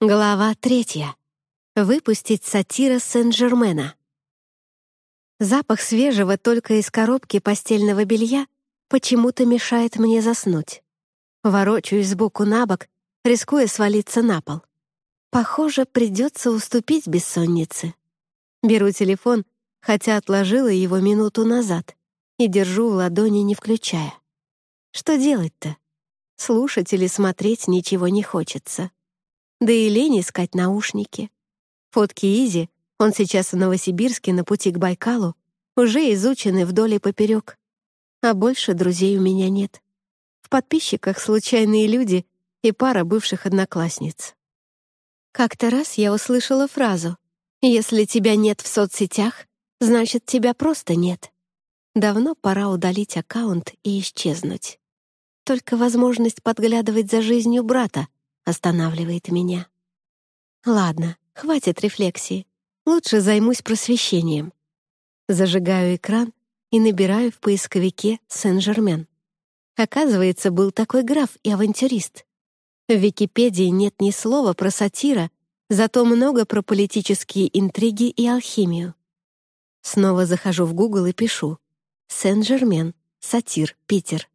Глава третья. Выпустить сатира Сен-Жермена. Запах свежего только из коробки постельного белья почему-то мешает мне заснуть. Ворочаюсь сбоку на бок, рискуя свалиться на пол. Похоже, придется уступить бессоннице. Беру телефон, хотя отложила его минуту назад, и держу в ладони, не включая. Что делать-то? Слушать или смотреть ничего не хочется. Да и лень искать наушники. Фотки Изи, он сейчас в Новосибирске на пути к Байкалу, уже изучены вдоль и поперек. А больше друзей у меня нет. В подписчиках случайные люди и пара бывших одноклассниц. Как-то раз я услышала фразу «Если тебя нет в соцсетях, значит, тебя просто нет». Давно пора удалить аккаунт и исчезнуть. Только возможность подглядывать за жизнью брата останавливает меня. Ладно, хватит рефлексии. Лучше займусь просвещением. Зажигаю экран и набираю в поисковике «Сен-Жермен». Оказывается, был такой граф и авантюрист. В Википедии нет ни слова про сатира, зато много про политические интриги и алхимию. Снова захожу в Google и пишу «Сен-Жермен, сатир, Питер».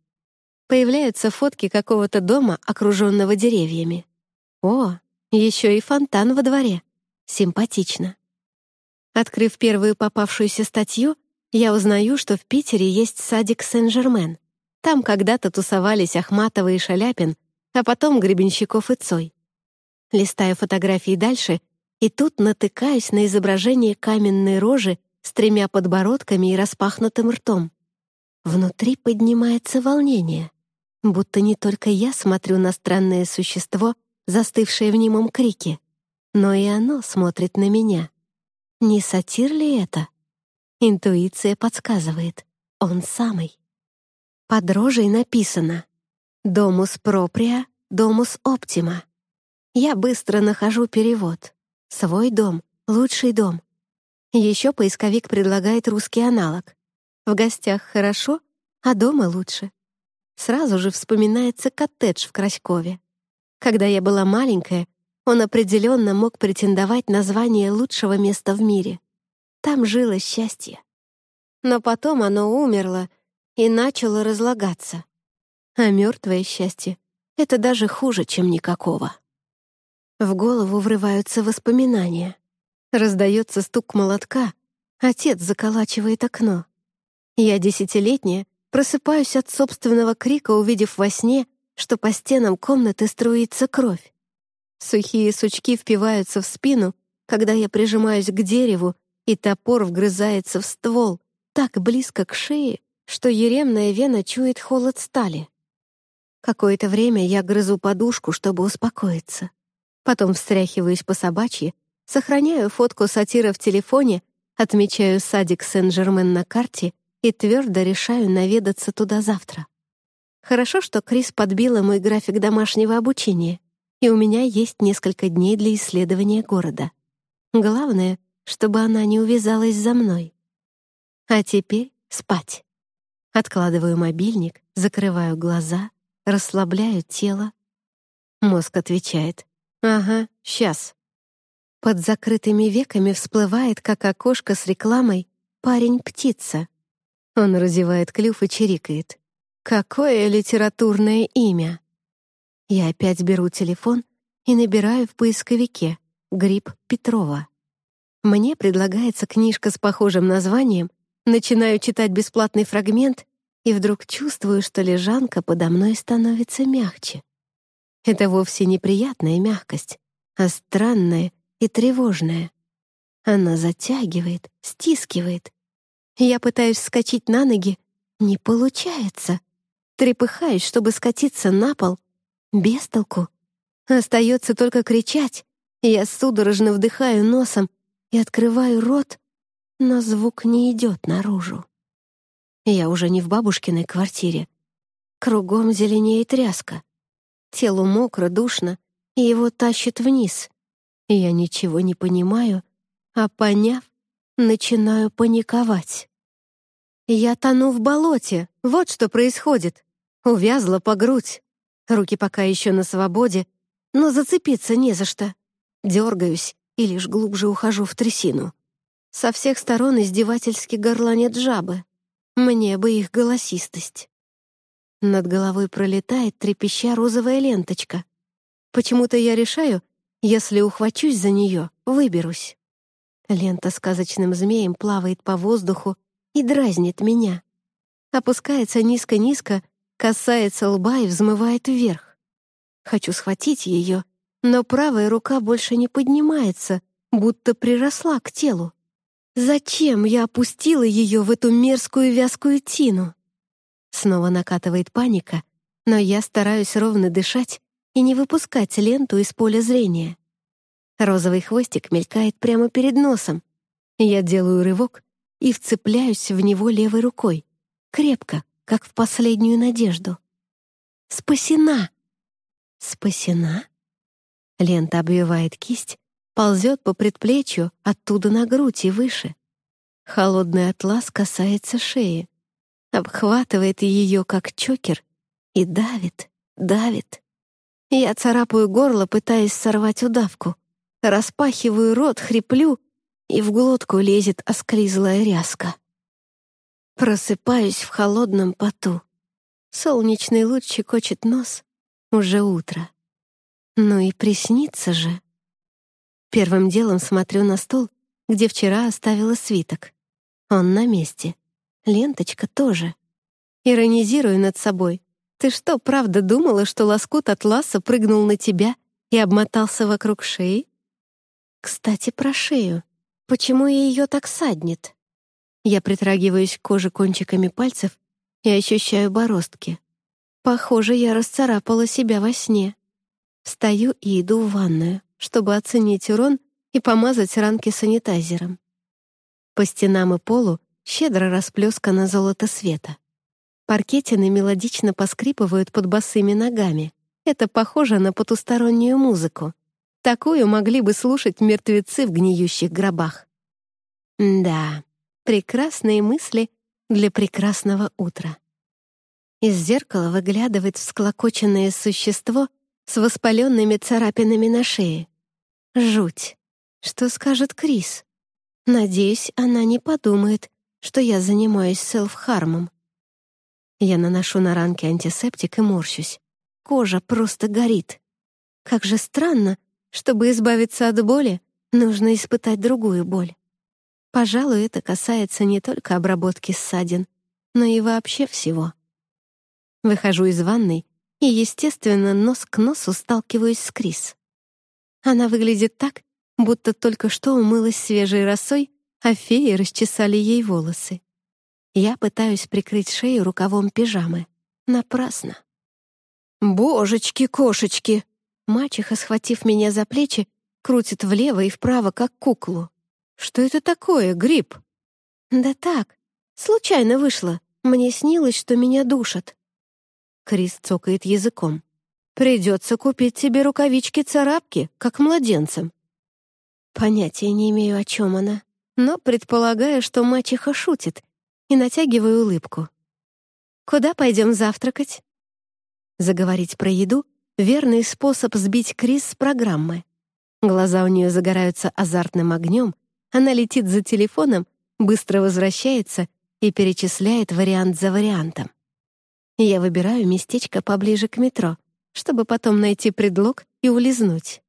Появляются фотки какого-то дома, окруженного деревьями. О, еще и фонтан во дворе. Симпатично. Открыв первую попавшуюся статью, я узнаю, что в Питере есть садик Сен-Жермен. Там когда-то тусовались Ахматова и Шаляпин, а потом Гребенщиков и Цой. Листаю фотографии дальше, и тут натыкаюсь на изображение каменной рожи с тремя подбородками и распахнутым ртом. Внутри поднимается волнение, будто не только я смотрю на странное существо, застывшее в немом крике, но и оно смотрит на меня. Не сатир ли это? Интуиция подсказывает. Он самый. Под рожей написано «Домус проприя, домус оптима». Я быстро нахожу перевод. «Свой дом, лучший дом». Еще поисковик предлагает русский аналог. В гостях хорошо, а дома лучше. Сразу же вспоминается коттедж в Краськове. Когда я была маленькая, он определенно мог претендовать на звание лучшего места в мире. Там жило счастье. Но потом оно умерло и начало разлагаться. А мертвое счастье — это даже хуже, чем никакого. В голову врываются воспоминания. Раздается стук молотка, отец заколачивает окно. Я десятилетняя, просыпаюсь от собственного крика, увидев во сне, что по стенам комнаты струится кровь. Сухие сучки впиваются в спину, когда я прижимаюсь к дереву, и топор вгрызается в ствол, так близко к шее, что еремная вена чует холод стали. Какое-то время я грызу подушку, чтобы успокоиться. Потом встряхиваюсь по собачьи, сохраняю фотку сатира в телефоне, отмечаю садик Сен-Жермен на карте и твердо решаю наведаться туда завтра. Хорошо, что Крис подбила мой график домашнего обучения, и у меня есть несколько дней для исследования города. Главное, чтобы она не увязалась за мной. А теперь спать. Откладываю мобильник, закрываю глаза, расслабляю тело. Мозг отвечает «Ага, сейчас». Под закрытыми веками всплывает, как окошко с рекламой «Парень-птица». Он разевает клюв и чирикает. Какое литературное имя! Я опять беру телефон и набираю в поисковике «Гриб Петрова». Мне предлагается книжка с похожим названием, начинаю читать бесплатный фрагмент и вдруг чувствую, что лежанка подо мной становится мягче. Это вовсе не приятная мягкость, а странная и тревожная. Она затягивает, стискивает. Я пытаюсь вскочить на ноги, не получается — трепыхаюсь, чтобы скатиться на пол. Без толку. Остается только кричать. Я судорожно вдыхаю носом и открываю рот, но звук не идет наружу. Я уже не в бабушкиной квартире. Кругом зеленеет тряска. Телу мокро, душно, и его тащит вниз. Я ничего не понимаю, а поняв, начинаю паниковать. Я тону в болоте, вот что происходит. Увязла по грудь. Руки пока еще на свободе, но зацепиться не за что. дергаюсь и лишь глубже ухожу в трясину. Со всех сторон издевательски горланят жабы. Мне бы их голосистость. Над головой пролетает трепеща розовая ленточка. Почему-то я решаю, если ухвачусь за нее, выберусь. Лента сказочным змеем плавает по воздуху и дразнит меня. Опускается низко-низко, касается лба и взмывает вверх. Хочу схватить ее, но правая рука больше не поднимается, будто приросла к телу. Зачем я опустила ее в эту мерзкую вязкую тину? Снова накатывает паника, но я стараюсь ровно дышать и не выпускать ленту из поля зрения. Розовый хвостик мелькает прямо перед носом. Я делаю рывок и вцепляюсь в него левой рукой, крепко, как в последнюю надежду. Спасена! Спасена? Лента обвивает кисть, ползет по предплечью, оттуда на грудь и выше. Холодный атлас касается шеи, обхватывает ее, как чокер, и давит, давит. Я царапаю горло, пытаясь сорвать удавку. Распахиваю рот, хриплю, и в глотку лезет осклизлая ряска. Просыпаюсь в холодном поту. Солнечный луч щекочет нос. Уже утро. Ну и приснится же. Первым делом смотрю на стол, где вчера оставила свиток. Он на месте. Ленточка тоже. Иронизирую над собой. Ты что, правда думала, что лоскут атласа прыгнул на тебя и обмотался вокруг шеи? Кстати, про шею. Почему ее так саднет? Я притрагиваюсь к коже кончиками пальцев и ощущаю бороздки. Похоже, я расцарапала себя во сне. Встаю и иду в ванную чтобы оценить урон и помазать ранки санитайзером. По стенам и полу щедро расплескано золото света. Паркетины мелодично поскрипывают под босыми ногами. Это похоже на потустороннюю музыку. Такую могли бы слушать мертвецы в гниющих гробах. Да, прекрасные мысли для прекрасного утра. Из зеркала выглядывает всклокоченное существо с воспаленными царапинами на шее. Жуть. Что скажет Крис? Надеюсь, она не подумает, что я занимаюсь селф-хармом. Я наношу на ранки антисептик и морщусь. Кожа просто горит. Как же странно, чтобы избавиться от боли, нужно испытать другую боль. Пожалуй, это касается не только обработки ссадин, но и вообще всего. Выхожу из ванной и, естественно, нос к носу сталкиваюсь с Крис. Она выглядит так, будто только что умылась свежей росой, а феи расчесали ей волосы. Я пытаюсь прикрыть шею рукавом пижамы. Напрасно. «Божечки-кошечки!» Мачеха, схватив меня за плечи, крутит влево и вправо, как куклу. «Что это такое, гриб?» «Да так, случайно вышло. Мне снилось, что меня душат». Крис цокает языком. Придется купить тебе рукавички-царапки, как младенцам». Понятия не имею, о чем она, но предполагаю, что мачеха шутит, и натягиваю улыбку. «Куда пойдем завтракать?» Заговорить про еду — верный способ сбить Крис с программы. Глаза у нее загораются азартным огнем, она летит за телефоном, быстро возвращается и перечисляет вариант за вариантом. Я выбираю местечко поближе к метро, чтобы потом найти предлог и улизнуть.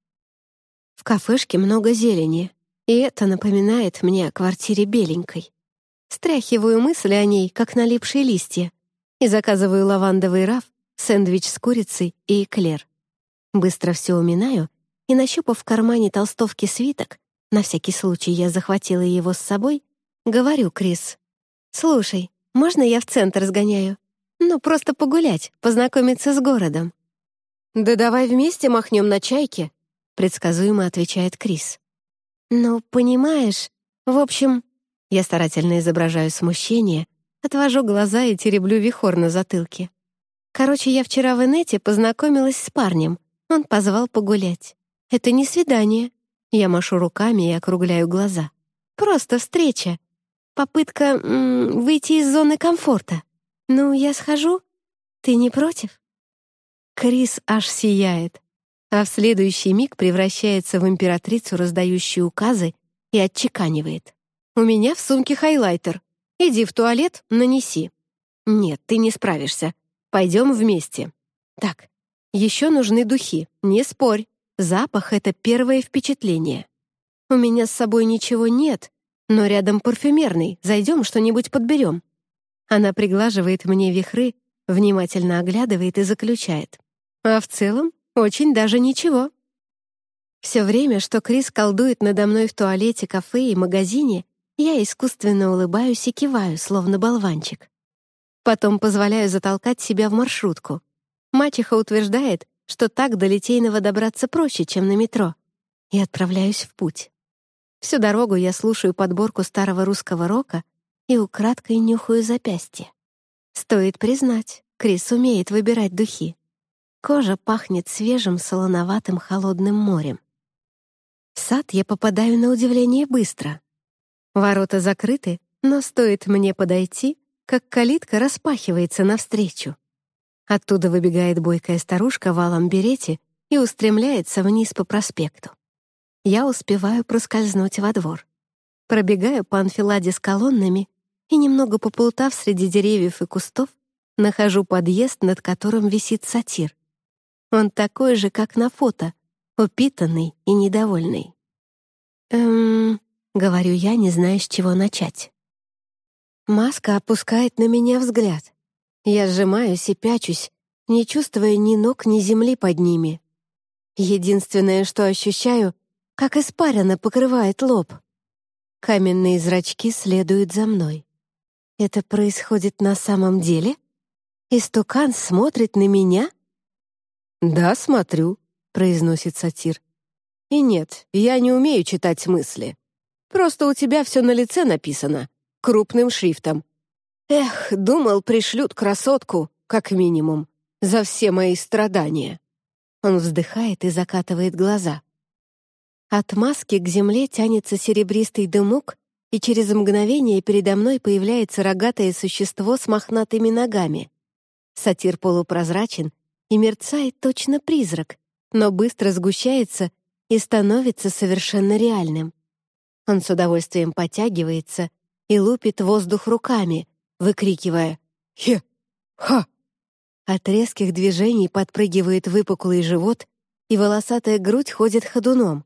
В кафешке много зелени, и это напоминает мне о квартире беленькой. Стряхиваю мысли о ней, как налипшие листья, и заказываю лавандовый раф, сэндвич с курицей и эклер. Быстро все уминаю и, нащупав в кармане толстовки свиток, на всякий случай я захватила его с собой, говорю Крис, «Слушай, можно я в центр сгоняю? Ну, просто погулять, познакомиться с городом». «Да давай вместе махнем на чайке», — предсказуемо отвечает Крис. «Ну, понимаешь, в общем...» Я старательно изображаю смущение, отвожу глаза и тереблю вихор на затылке. Короче, я вчера в инете познакомилась с парнем. Он позвал погулять. Это не свидание. Я машу руками и округляю глаза. Просто встреча. Попытка м -м, выйти из зоны комфорта. Ну, я схожу? Ты не против? Крис аж сияет. а в следующий миг превращается в императрицу, раздающую указы, и отчеканивает. «У меня в сумке хайлайтер. Иди в туалет, нанеси». «Нет, ты не справишься. Пойдем вместе». «Так, еще нужны духи, не спорь. Запах — это первое впечатление. У меня с собой ничего нет, но рядом парфюмерный, зайдем что-нибудь подберем». Она приглаживает мне вихры, внимательно оглядывает и заключает. А в целом, очень даже ничего. Все время, что Крис колдует надо мной в туалете, кафе и магазине, я искусственно улыбаюсь и киваю, словно болванчик. Потом позволяю затолкать себя в маршрутку. Мачеха утверждает, что так до Литейного добраться проще, чем на метро. И отправляюсь в путь. Всю дорогу я слушаю подборку старого русского рока и украдкой нюхаю запястье. Стоит признать, Крис умеет выбирать духи. Кожа пахнет свежим, солоноватым, холодным морем. В сад я попадаю на удивление быстро. Ворота закрыты, но стоит мне подойти, как калитка распахивается навстречу. Оттуда выбегает бойкая старушка в алом берете и устремляется вниз по проспекту. Я успеваю проскользнуть во двор. Пробегаю по анфиладе с колоннами и, немного поплутав среди деревьев и кустов, нахожу подъезд, над которым висит сатир. Он такой же, как на фото, упитанный и недовольный. «Эм...» — говорю я, не зная, с чего начать. Маска опускает на меня взгляд. Я сжимаюсь и пячусь, не чувствуя ни ног, ни земли под ними. Единственное, что ощущаю, как испарина покрывает лоб. Каменные зрачки следуют за мной. Это происходит на самом деле? Истукан смотрит на меня — «Да, смотрю», — произносит сатир. «И нет, я не умею читать мысли. Просто у тебя все на лице написано, крупным шрифтом. Эх, думал, пришлют красотку, как минимум, за все мои страдания». Он вздыхает и закатывает глаза. От маски к земле тянется серебристый дымок, и через мгновение передо мной появляется рогатое существо с мохнатыми ногами. Сатир полупрозрачен и мерцает точно призрак, но быстро сгущается и становится совершенно реальным. Он с удовольствием потягивается и лупит воздух руками, выкрикивая «Хе! Ха!». От резких движений подпрыгивает выпуклый живот, и волосатая грудь ходит ходуном.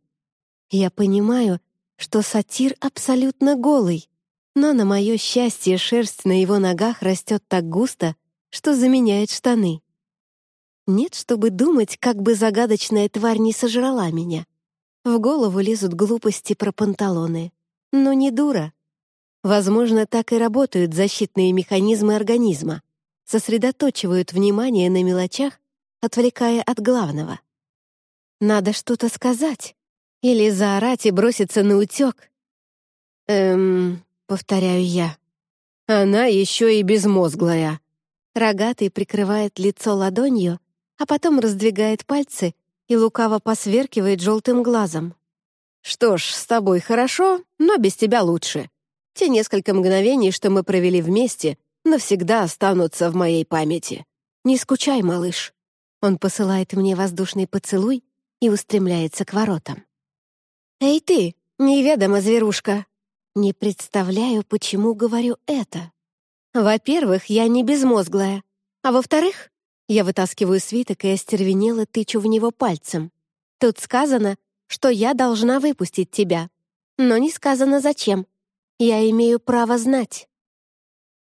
Я понимаю, что сатир абсолютно голый, но на мое счастье шерсть на его ногах растет так густо, что заменяет штаны. Нет, чтобы думать, как бы загадочная тварь не сожрала меня. В голову лезут глупости про панталоны. Но не дура. Возможно, так и работают защитные механизмы организма. Сосредоточивают внимание на мелочах, отвлекая от главного. Надо что-то сказать. Или заорать и броситься на утек. «Эм...» — повторяю я. «Она еще и безмозглая». Рогатый прикрывает лицо ладонью, а потом раздвигает пальцы и лукаво посверкивает желтым глазом. «Что ж, с тобой хорошо, но без тебя лучше. Те несколько мгновений, что мы провели вместе, навсегда останутся в моей памяти. Не скучай, малыш». Он посылает мне воздушный поцелуй и устремляется к воротам. «Эй ты, неведомо зверушка!» Не представляю, почему говорю это. Во-первых, я не безмозглая, а во-вторых, я вытаскиваю свиток и остервенело тычу в него пальцем. Тут сказано, что я должна выпустить тебя. Но не сказано зачем. Я имею право знать.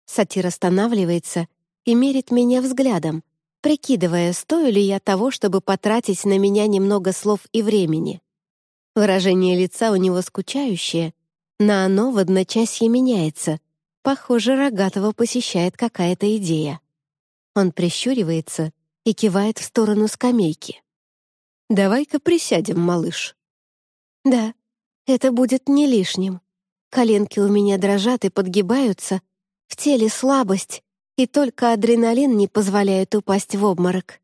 Сатир останавливается и мерит меня взглядом, прикидывая, стою ли я того, чтобы потратить на меня немного слов и времени. Выражение лица у него скучающее, но оно в одночасье меняется. Похоже, Рогатого посещает какая-то идея. Он прищуривается и кивает в сторону скамейки. «Давай-ка присядем, малыш». «Да, это будет не лишним. Коленки у меня дрожат и подгибаются, в теле слабость, и только адреналин не позволяет упасть в обморок.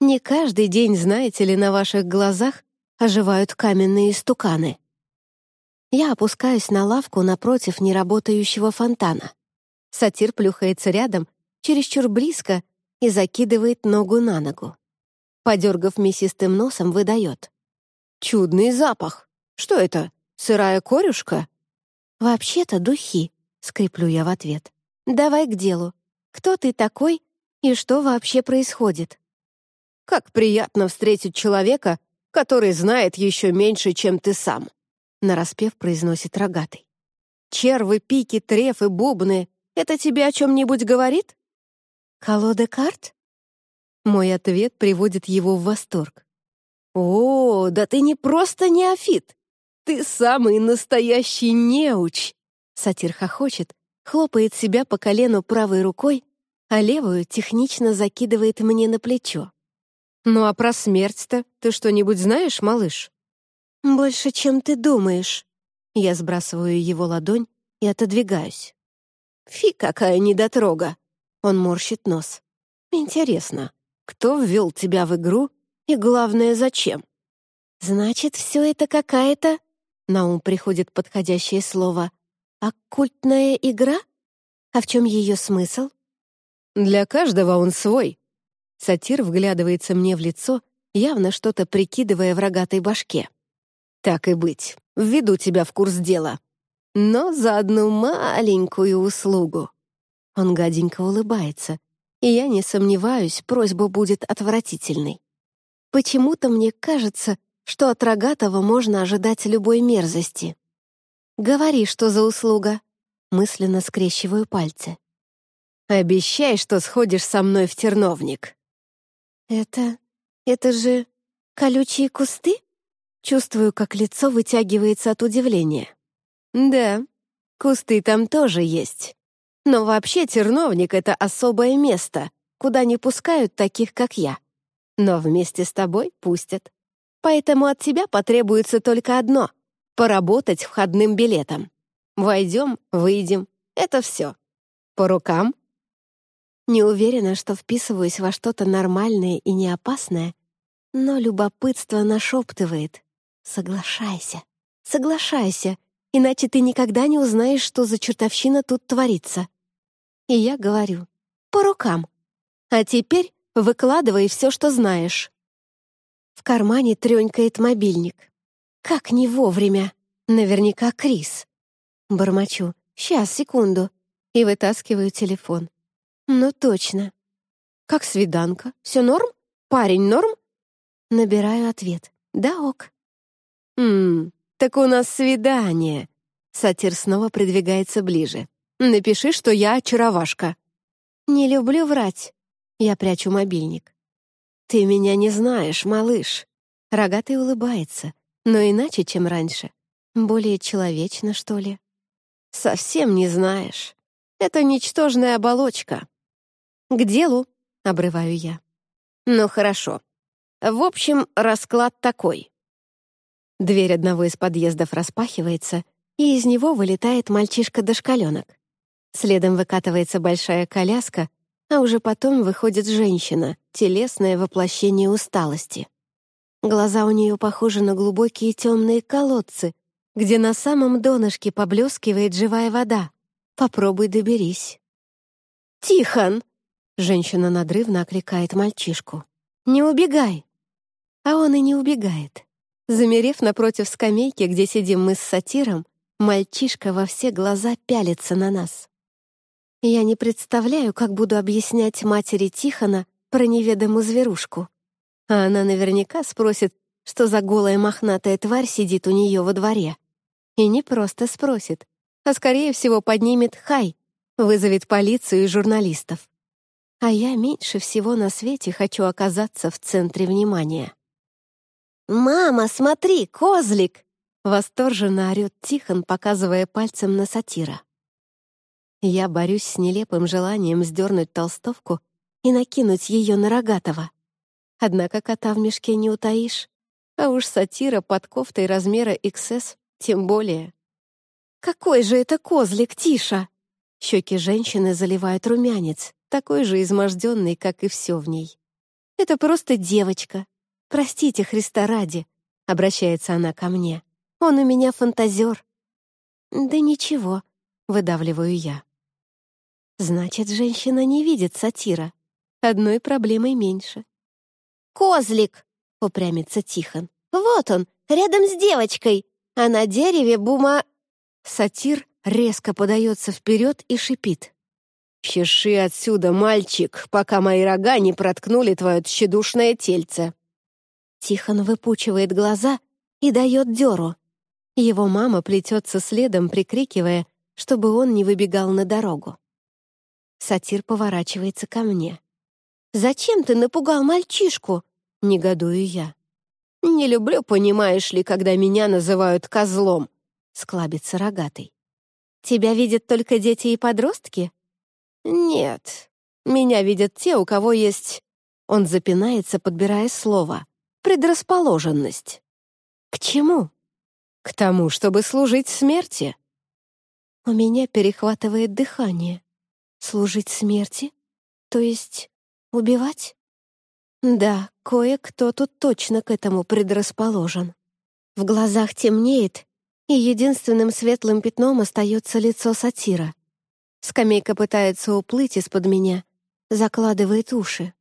Не каждый день, знаете ли, на ваших глазах оживают каменные стуканы. Я опускаюсь на лавку напротив неработающего фонтана. Сатир плюхается рядом чересчур близко и закидывает ногу на ногу. Подергав мясистым носом, выдает. «Чудный запах! Что это, сырая корюшка?» «Вообще-то духи», — скреплю я в ответ. «Давай к делу. Кто ты такой и что вообще происходит?» «Как приятно встретить человека, который знает еще меньше, чем ты сам», — нараспев произносит рогатый. «Червы, пики, трефы, бубны — это тебе о чем-нибудь говорит?» «Колода карт?» Мой ответ приводит его в восторг. «О, да ты не просто неофит! Ты самый настоящий неуч!» Сатир хохочет, хлопает себя по колену правой рукой, а левую технично закидывает мне на плечо. «Ну а про смерть-то ты что-нибудь знаешь, малыш?» «Больше, чем ты думаешь». Я сбрасываю его ладонь и отодвигаюсь. «Фи, какая недотрога!» Он морщит нос. «Интересно, кто ввел тебя в игру и, главное, зачем?» «Значит, все это какая-то...» На ум приходит подходящее слово. «Оккультная игра? А в чем ее смысл?» «Для каждого он свой». Сатир вглядывается мне в лицо, явно что-то прикидывая в рогатой башке. «Так и быть, введу тебя в курс дела. Но за одну маленькую услугу». Он гаденько улыбается, и я не сомневаюсь, просьба будет отвратительной. Почему-то мне кажется, что от Рогатого можно ожидать любой мерзости. «Говори, что за услуга?» Мысленно скрещиваю пальцы. «Обещай, что сходишь со мной в терновник». «Это... это же... колючие кусты?» Чувствую, как лицо вытягивается от удивления. «Да, кусты там тоже есть. Но вообще терновник — это особое место, куда не пускают таких, как я. Но вместе с тобой пустят. Поэтому от тебя потребуется только одно — поработать входным билетом. Войдем, выйдем. Это все. По рукам. Не уверена, что вписываюсь во что-то нормальное и неопасное, но любопытство нашептывает. Соглашайся, соглашайся, иначе ты никогда не узнаешь, что за чертовщина тут творится. И я говорю, по рукам. А теперь выкладывай все, что знаешь. В кармане тренькает мобильник. Как не вовремя. Наверняка Крис. Бормочу. Сейчас, секунду. И вытаскиваю телефон. Ну точно. Как свиданка? Все норм? Парень норм? Набираю ответ. Да ок. «Ммм, так у нас свидание». Сатир снова придвигается ближе. Напиши, что я очаровашка». «Не люблю врать». Я прячу мобильник. «Ты меня не знаешь, малыш». Рогатый улыбается, но иначе, чем раньше. Более человечно, что ли? «Совсем не знаешь. Это ничтожная оболочка». «К делу», — обрываю я. «Ну, хорошо. В общем, расклад такой». Дверь одного из подъездов распахивается, и из него вылетает мальчишка-дошкаленок. Следом выкатывается большая коляска, а уже потом выходит женщина, телесное воплощение усталости. Глаза у нее похожи на глубокие темные колодцы, где на самом донышке поблескивает живая вода. Попробуй доберись. «Тихон!» — женщина надрывно окликает мальчишку. «Не убегай!» А он и не убегает. Замерев напротив скамейки, где сидим мы с сатиром, мальчишка во все глаза пялится на нас. Я не представляю, как буду объяснять матери Тихона про неведомую зверушку. А она наверняка спросит, что за голая мохнатая тварь сидит у нее во дворе. И не просто спросит, а скорее всего поднимет «Хай», вызовет полицию и журналистов. А я меньше всего на свете хочу оказаться в центре внимания. «Мама, смотри, козлик!» Восторженно орёт Тихон, показывая пальцем на сатира. Я борюсь с нелепым желанием сдернуть толстовку и накинуть ее на Рогатого. Однако кота в мешке не утаишь, а уж сатира под кофтой размера XS тем более. «Какой же это козлик, Тиша!» Щеки женщины заливают румянец, такой же изможденный, как и все в ней. «Это просто девочка. Простите, Христа ради», — обращается она ко мне. «Он у меня фантазер». «Да ничего», — выдавливаю я. Значит, женщина не видит сатира. Одной проблемой меньше. «Козлик!» — упрямится Тихон. «Вот он, рядом с девочкой, а на дереве бума...» Сатир резко подается вперед и шипит. «Чеши отсюда, мальчик, пока мои рога не проткнули твое тщедушное тельце!» Тихон выпучивает глаза и дает дёру. Его мама плетется следом, прикрикивая, чтобы он не выбегал на дорогу. Сатир поворачивается ко мне. «Зачем ты напугал мальчишку?» — негодую я. «Не люблю, понимаешь ли, когда меня называют козлом», — склабится рогатый. «Тебя видят только дети и подростки?» «Нет, меня видят те, у кого есть...» Он запинается, подбирая слово. «Предрасположенность». «К чему?» «К тому, чтобы служить смерти». У меня перехватывает дыхание. Служить смерти? То есть убивать? Да, кое-кто тут точно к этому предрасположен. В глазах темнеет, и единственным светлым пятном остается лицо сатира. Скамейка пытается уплыть из-под меня, закладывает уши.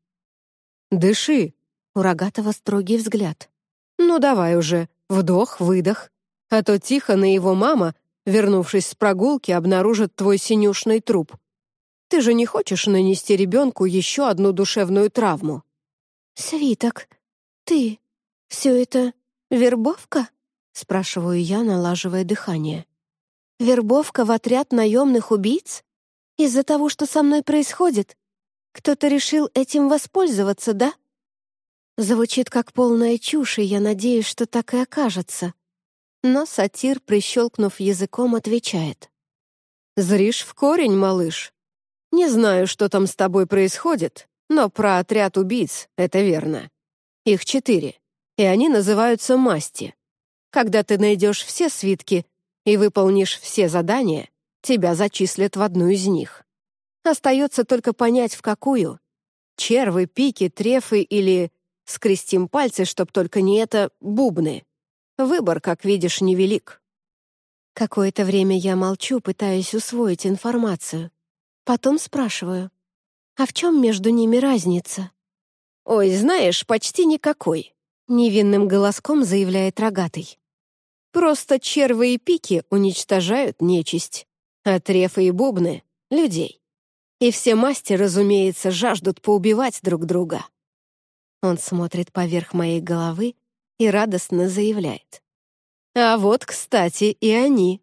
«Дыши!» — у Рогатого строгий взгляд. «Ну давай уже, вдох, выдох. А то Тихон и его мама, вернувшись с прогулки, обнаружат твой синюшный труп. Ты же не хочешь нанести ребенку еще одну душевную травму?» «Свиток, ты... Все это вербовка?» — спрашиваю я, налаживая дыхание. «Вербовка в отряд наемных убийц? Из-за того, что со мной происходит? Кто-то решил этим воспользоваться, да?» Звучит как полная чушь, и я надеюсь, что так и окажется. Но сатир, прищелкнув языком, отвечает. «Зришь в корень, малыш. Не знаю, что там с тобой происходит, но про отряд убийц — это верно. Их четыре, и они называются масти. Когда ты найдешь все свитки и выполнишь все задания, тебя зачислят в одну из них. Остается только понять, в какую. Червы, пики, трефы или... Скрестим пальцы, чтоб только не это бубны. Выбор, как видишь, невелик. Какое-то время я молчу, пытаясь усвоить информацию. Потом спрашиваю, а в чем между ними разница? «Ой, знаешь, почти никакой», — невинным голоском заявляет рогатый. «Просто червы и пики уничтожают нечисть, а трефы и бубны — людей. И все масти, разумеется, жаждут поубивать друг друга». Он смотрит поверх моей головы и радостно заявляет. «А вот, кстати, и они».